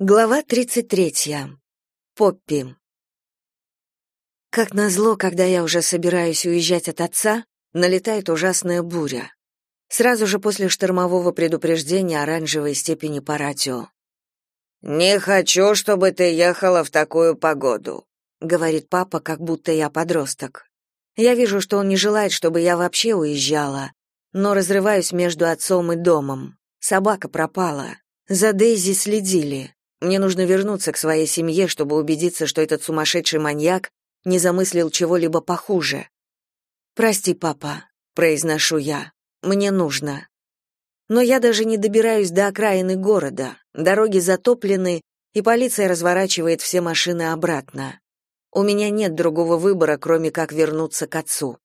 Глава 33. Поппи. Как назло, когда я уже собираюсь уезжать от отца, налетает ужасная буря. Сразу же после штормового предупреждения оранжевой степени по радио. «Не хочу, чтобы ты ехала в такую погоду», — говорит папа, как будто я подросток. Я вижу, что он не желает, чтобы я вообще уезжала, но разрываюсь между отцом и домом. Собака пропала. За Дейзи следили. Мне нужно вернуться к своей семье, чтобы убедиться, что этот сумасшедший маньяк не замыслил чего-либо похуже. «Прости, папа», — произношу я. «Мне нужно». Но я даже не добираюсь до окраины города. Дороги затоплены, и полиция разворачивает все машины обратно. У меня нет другого выбора, кроме как вернуться к отцу.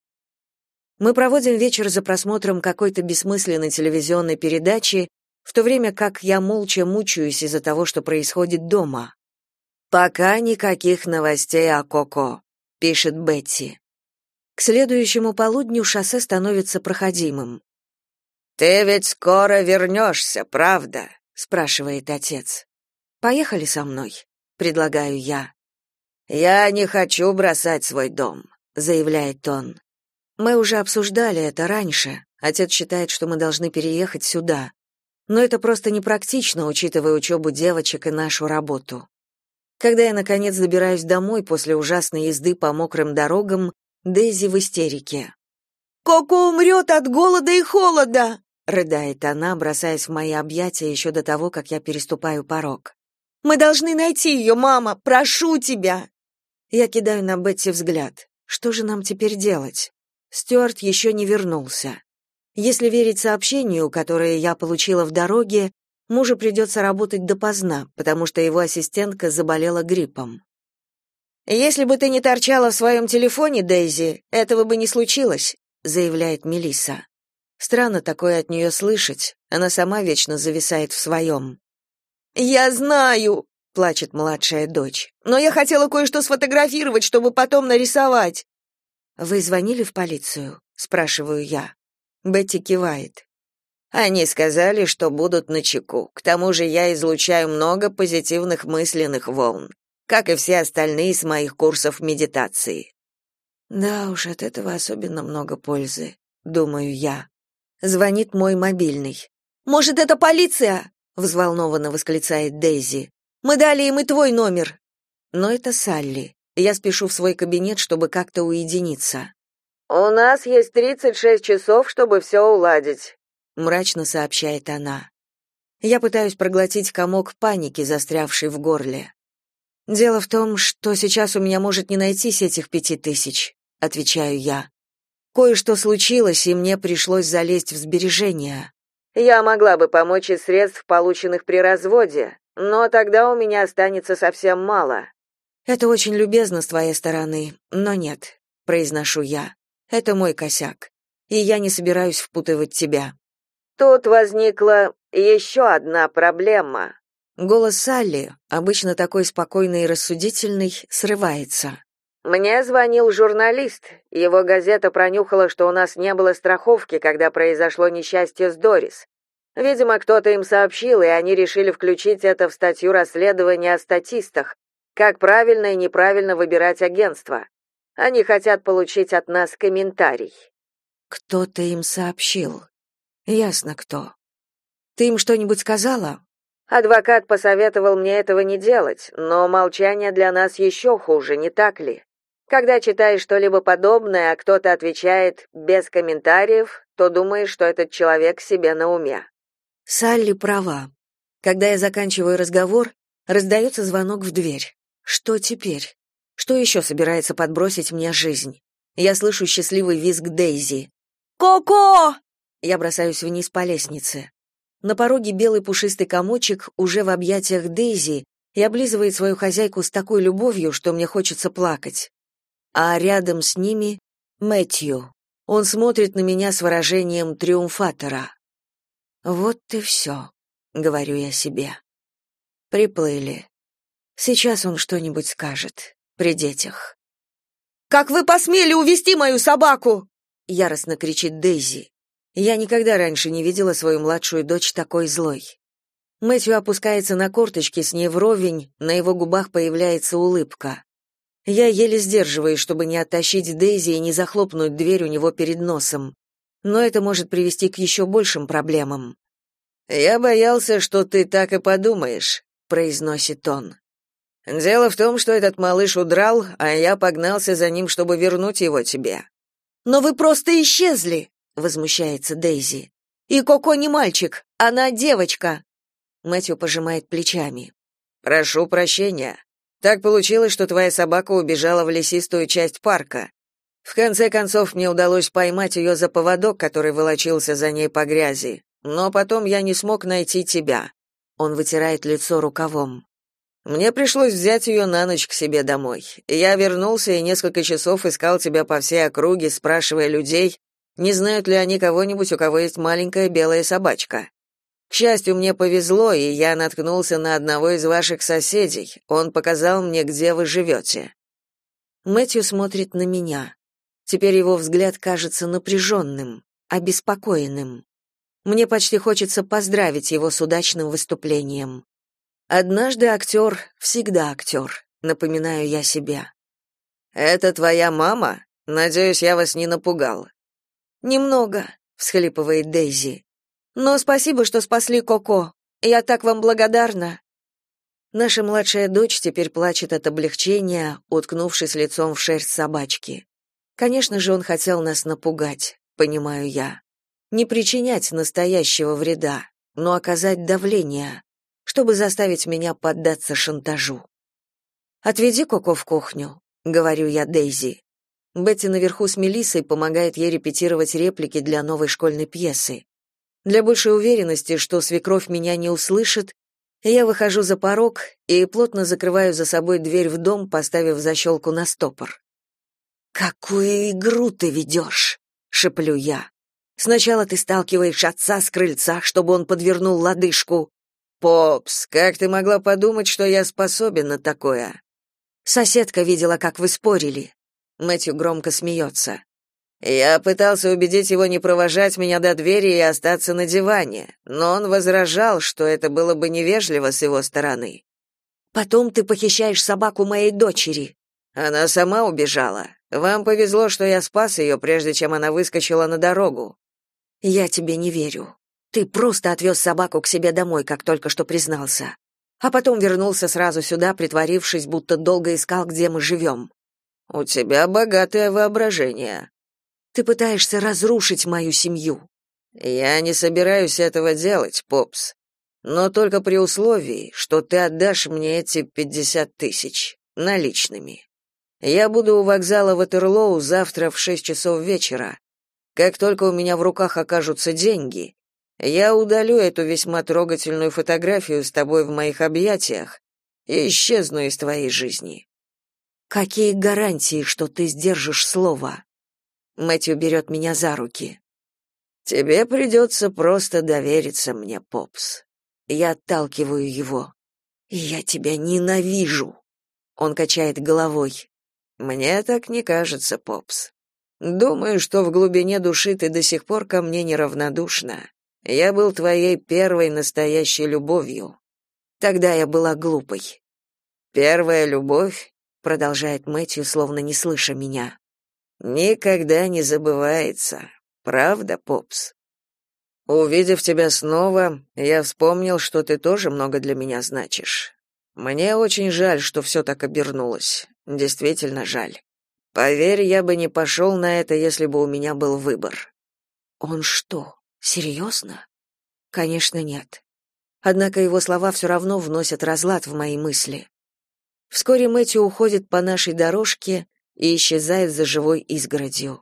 Мы проводим вечер за просмотром какой-то бессмысленной телевизионной передачи, в то время как я молча мучаюсь из-за того, что происходит дома. «Пока никаких новостей о Коко», — пишет Бетти. К следующему полудню шоссе становится проходимым. «Ты ведь скоро вернешься, правда?» — спрашивает отец. «Поехали со мной», — предлагаю я. «Я не хочу бросать свой дом», — заявляет он. Мы уже обсуждали это раньше. Отец считает, что мы должны переехать сюда но это просто непрактично, учитывая учебу девочек и нашу работу. Когда я, наконец, добираюсь домой после ужасной езды по мокрым дорогам, Дейзи в истерике. «Коко умрет от голода и холода!» — рыдает она, бросаясь в мои объятия еще до того, как я переступаю порог. «Мы должны найти ее, мама! Прошу тебя!» Я кидаю на Бетти взгляд. Что же нам теперь делать? Стюарт еще не вернулся. Если верить сообщению, которое я получила в дороге, мужу придется работать допоздна, потому что его ассистентка заболела гриппом. Если бы ты не торчала в своем телефоне, Дейзи, этого бы не случилось, заявляет Мелисса. Странно такое от нее слышать. Она сама вечно зависает в своем. Я знаю, плачет младшая дочь. Но я хотела кое-что сфотографировать, чтобы потом нарисовать. Вы звонили в полицию? спрашиваю я. Бетти кивает. Они сказали, что будут на чеку. К тому же я излучаю много позитивных мысленных волн, как и все остальные с моих курсов медитации. Да уж, от этого особенно много пользы, думаю я. Звонит мой мобильный. Может, это полиция? взволнованно восклицает Дейзи. Мы дали им и твой номер. Но это Салли. Я спешу в свой кабинет, чтобы как-то уединиться. «У нас есть 36 часов, чтобы все уладить», — мрачно сообщает она. Я пытаюсь проглотить комок паники, застрявший в горле. «Дело в том, что сейчас у меня может не найтись этих пяти тысяч», — отвечаю я. «Кое-что случилось, и мне пришлось залезть в сбережения». «Я могла бы помочь из средств, полученных при разводе, но тогда у меня останется совсем мало». «Это очень любезно с твоей стороны, но нет», — произношу я. Это мой косяк, и я не собираюсь впутывать тебя. Тут возникла еще одна проблема. Голос Салли, обычно такой спокойный и рассудительный, срывается. Мне звонил журналист. Его газета пронюхала, что у нас не было страховки, когда произошло несчастье с Дорис. Видимо, кто-то им сообщил, и они решили включить это в статью расследования о статистах, как правильно и неправильно выбирать агентство. Они хотят получить от нас комментарий. Кто-то им сообщил. Ясно кто. Ты им что-нибудь сказала? Адвокат посоветовал мне этого не делать, но молчание для нас еще хуже, не так ли? Когда читаешь что-либо подобное, а кто-то отвечает без комментариев, то думаешь, что этот человек себе на уме. Салли права. Когда я заканчиваю разговор, раздается звонок в дверь. Что теперь? Что еще собирается подбросить мне жизнь? Я слышу счастливый визг Дейзи. «Коко!» Я бросаюсь вниз по лестнице. На пороге белый пушистый комочек уже в объятиях Дейзи и облизывает свою хозяйку с такой любовью, что мне хочется плакать. А рядом с ними Мэтью. Он смотрит на меня с выражением триумфатора. «Вот и все», — говорю я себе. Приплыли. Сейчас он что-нибудь скажет при детях. «Как вы посмели увести мою собаку?» яростно кричит Дейзи. Я никогда раньше не видела свою младшую дочь такой злой. Мэтью опускается на корточки с ней вровень, на его губах появляется улыбка. Я еле сдерживаюсь, чтобы не оттащить Дейзи и не захлопнуть дверь у него перед носом. Но это может привести к еще большим проблемам. «Я боялся, что ты так и подумаешь», — произносит он. «Дело в том, что этот малыш удрал, а я погнался за ним, чтобы вернуть его тебе». «Но вы просто исчезли», — возмущается Дейзи. «И Коко не мальчик, она девочка». Мэтью пожимает плечами. «Прошу прощения. Так получилось, что твоя собака убежала в лесистую часть парка. В конце концов, мне удалось поймать ее за поводок, который волочился за ней по грязи. Но потом я не смог найти тебя. Он вытирает лицо рукавом. Мне пришлось взять ее на ночь к себе домой. Я вернулся и несколько часов искал тебя по всей округе, спрашивая людей, не знают ли они кого-нибудь, у кого есть маленькая белая собачка. К счастью, мне повезло, и я наткнулся на одного из ваших соседей. Он показал мне, где вы живете». Мэтью смотрит на меня. Теперь его взгляд кажется напряженным, обеспокоенным. Мне почти хочется поздравить его с удачным выступлением. Однажды актер всегда актер, напоминаю я себе. «Это твоя мама? Надеюсь, я вас не напугал». «Немного», — всхлипывает Дейзи. Но спасибо, что спасли Коко. Я так вам благодарна. Наша младшая дочь теперь плачет от облегчения, уткнувшись лицом в шерсть собачки. Конечно же, он хотел нас напугать, понимаю я. Не причинять настоящего вреда, но оказать давление, чтобы заставить меня поддаться шантажу. Отведи Коко в кухню, говорю я Дейзи. Бетти наверху с Мелиссой помогает ей репетировать реплики для новой школьной пьесы. Для большей уверенности, что свекровь меня не услышит, я выхожу за порог и плотно закрываю за собой дверь в дом, поставив защелку на стопор. «Какую игру ты ведешь?» — шеплю я. «Сначала ты сталкиваешь отца с крыльца, чтобы он подвернул лодыжку». «Попс, как ты могла подумать, что я способен на такое?» Соседка видела, как вы спорили. Мэтью громко смеется. Я пытался убедить его не провожать меня до двери и остаться на диване, но он возражал, что это было бы невежливо с его стороны. Потом ты похищаешь собаку моей дочери. Она сама убежала. Вам повезло, что я спас ее, прежде чем она выскочила на дорогу. Я тебе не верю. Ты просто отвез собаку к себе домой, как только что признался. А потом вернулся сразу сюда, притворившись, будто долго искал, где мы живем. У тебя богатое воображение. Ты пытаешься разрушить мою семью. Я не собираюсь этого делать, Попс. Но только при условии, что ты отдашь мне эти пятьдесят тысяч наличными. Я буду у вокзала Ватерлоу завтра в шесть часов вечера. Как только у меня в руках окажутся деньги, я удалю эту весьма трогательную фотографию с тобой в моих объятиях и исчезну из твоей жизни. Какие гарантии, что ты сдержишь слово? Мэтью берет меня за руки. Тебе придется просто довериться мне, Попс. Я отталкиваю его. Я тебя ненавижу. Он качает головой. Мне так не кажется, Попс. Думаю, что в глубине души ты до сих пор ко мне неравнодушна. Я был твоей первой настоящей любовью. Тогда я была глупой. Первая любовь, продолжает Мэтью, словно не слыша меня никогда не забывается. Правда, Попс? Увидев тебя снова, я вспомнил, что ты тоже много для меня значишь. Мне очень жаль, что все так обернулось. Действительно жаль. Поверь, я бы не пошел на это, если бы у меня был выбор. Он что, серьезно? Конечно, нет. Однако его слова все равно вносят разлад в мои мысли. Вскоре Мэтью уходит по нашей дорожке, и исчезает за живой изгородью.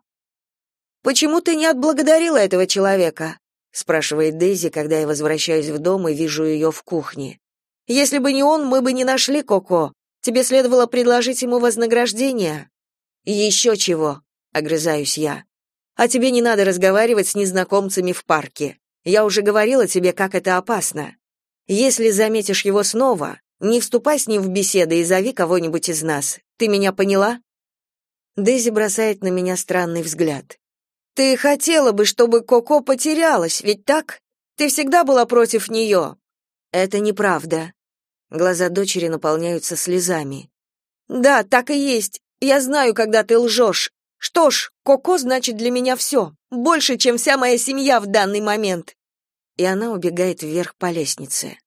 «Почему ты не отблагодарила этого человека?» спрашивает Дейзи, когда я возвращаюсь в дом и вижу ее в кухне. «Если бы не он, мы бы не нашли Коко. Тебе следовало предложить ему вознаграждение». «Еще чего», — огрызаюсь я. «А тебе не надо разговаривать с незнакомцами в парке. Я уже говорила тебе, как это опасно. Если заметишь его снова, не вступай с ним в беседы и зови кого-нибудь из нас. Ты меня поняла?» Дейзи бросает на меня странный взгляд. Ты хотела бы, чтобы Коко потерялась, ведь так? Ты всегда была против нее». Это неправда. Глаза дочери наполняются слезами. Да, так и есть. Я знаю, когда ты лжешь. Что ж, Коко значит для меня все. Больше, чем вся моя семья в данный момент. И она убегает вверх по лестнице.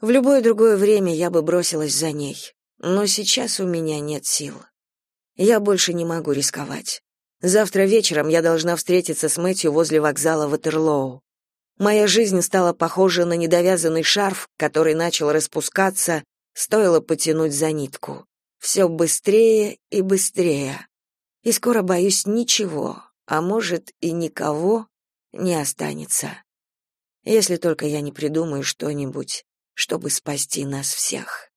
В любое другое время я бы бросилась за ней, но сейчас у меня нет сил. Я больше не могу рисковать. Завтра вечером я должна встретиться с Мэтью возле вокзала Ватерлоу. Моя жизнь стала похожа на недовязанный шарф, который начал распускаться, стоило потянуть за нитку. Все быстрее и быстрее. И скоро, боюсь, ничего, а может и никого не останется. Если только я не придумаю что-нибудь, чтобы спасти нас всех.